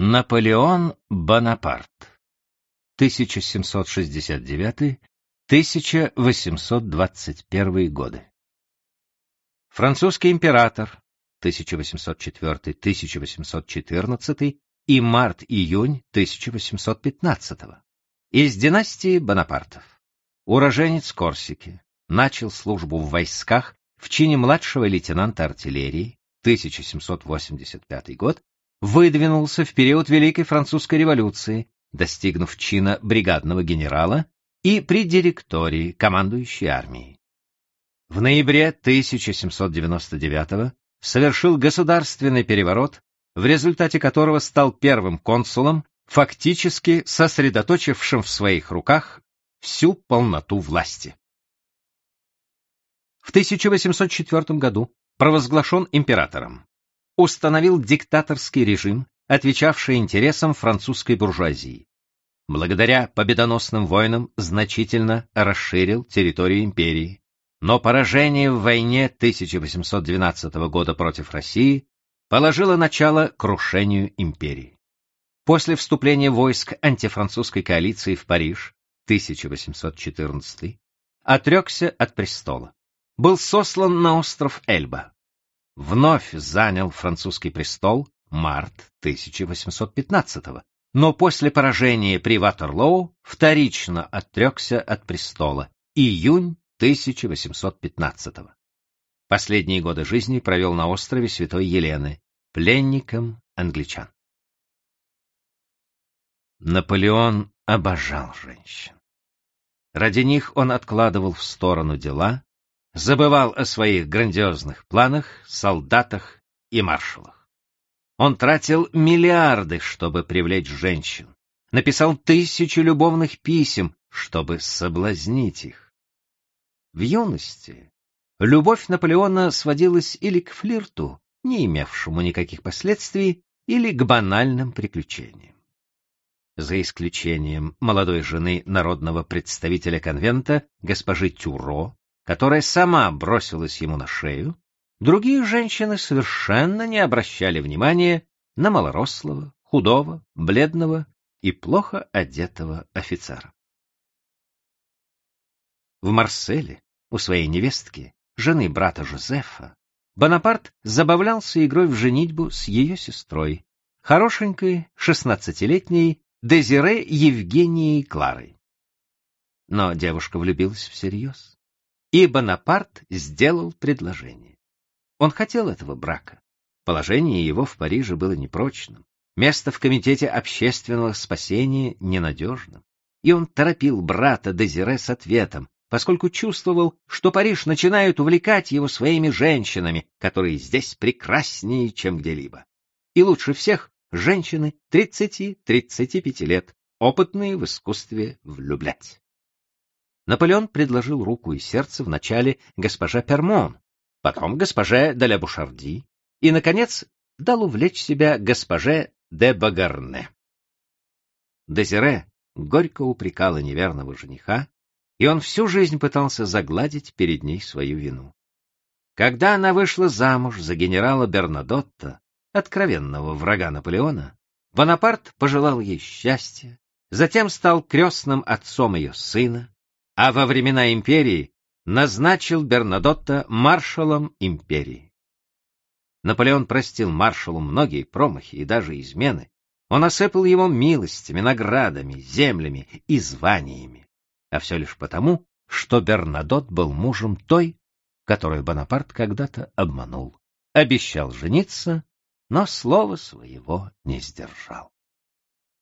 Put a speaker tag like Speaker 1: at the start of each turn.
Speaker 1: Наполеон Бонапарт. 1769-1821 годы. Французский император. 1804-1814 и март-июнь 1815 из династии Бонапартов. Уроженец Корсики, начал службу в войсках в чине младшего лейтенанта артиллерии. 1785 год выдвинулся в период Великой Французской революции, достигнув чина бригадного генерала и при директории, командующей армией. В ноябре 1799 совершил государственный переворот, в результате которого стал первым консулом, фактически сосредоточившим в своих руках всю полноту власти. В 1804 году провозглашен императором установил диктаторский режим, отвечавший интересам французской буржуазии. Благодаря победоносным войнам значительно расширил территорию империи, но поражение в войне 1812 года против России положило начало крушению империи. После вступления войск антифранцузской коалиции в Париж 1814 отрекся от престола. Был сослан на остров Эльба вновь занял французский престол март 1815 но после поражения при Ватерлоу вторично отрекся от престола июнь 1815 Последние годы жизни провел на острове Святой Елены, пленником англичан. Наполеон обожал женщин. Ради них он откладывал в сторону дела, забывал о своих грандиозных планах, солдатах и маршалах. Он тратил миллиарды, чтобы привлечь женщин, написал тысячи любовных писем, чтобы соблазнить их. В юности любовь Наполеона сводилась или к флирту, не имевшему никаких последствий, или к банальным приключениям. За исключением молодой жены народного представителя конвента, госпожи Тюро, которая сама бросилась ему на шею, другие женщины совершенно не обращали внимания на малорослого, худого, бледного и плохо одетого офицера. В Марселе у своей невестки, жены брата Жозефа, Бонапарт забавлялся игрой в женитьбу с ее сестрой, хорошенькой шестнадцатилетней Дезире Евгенией Кларой. Но девушка влюбилась всерьез и Бонапарт сделал предложение. Он хотел этого брака. Положение его в Париже было непрочным, место в Комитете общественного спасения ненадежным, и он торопил брата Дезире с ответом, поскольку чувствовал, что Париж начинает увлекать его своими женщинами, которые здесь прекраснее, чем где-либо. И лучше всех женщины 30-35 лет, опытные в искусстве влюблять. Наполеон предложил руку и сердце вначале госпоже Пермон, потом госпоже де ля Бушарди и, наконец, дал увлечь себя госпоже де Багарне. Дезире горько упрекала неверного жениха, и он всю жизнь пытался загладить перед ней свою вину. Когда она вышла замуж за генерала Бернадотта, откровенного врага Наполеона, Бонапарт пожелал ей счастья, затем стал крестным отцом ее сына, а во времена империи назначил Бернадотта маршалом империи. Наполеон простил маршалу многие промахи и даже измены. Он осыпал его милостями, наградами, землями и званиями. А все лишь потому, что Бернадот был мужем той, которую Бонапарт когда-то обманул. Обещал жениться, но слова своего не сдержал.